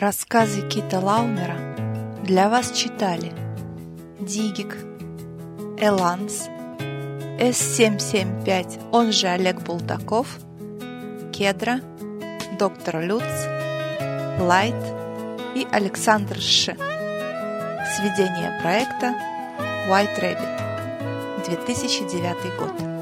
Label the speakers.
Speaker 1: Рассказы Кита Лаумера для вас читали Дигик, Эланс, С-775, он же Олег Булдаков, Кедра, Доктор Люц, Лайт и Александр Ш. Сведение проекта White Rabbit, 2009 год.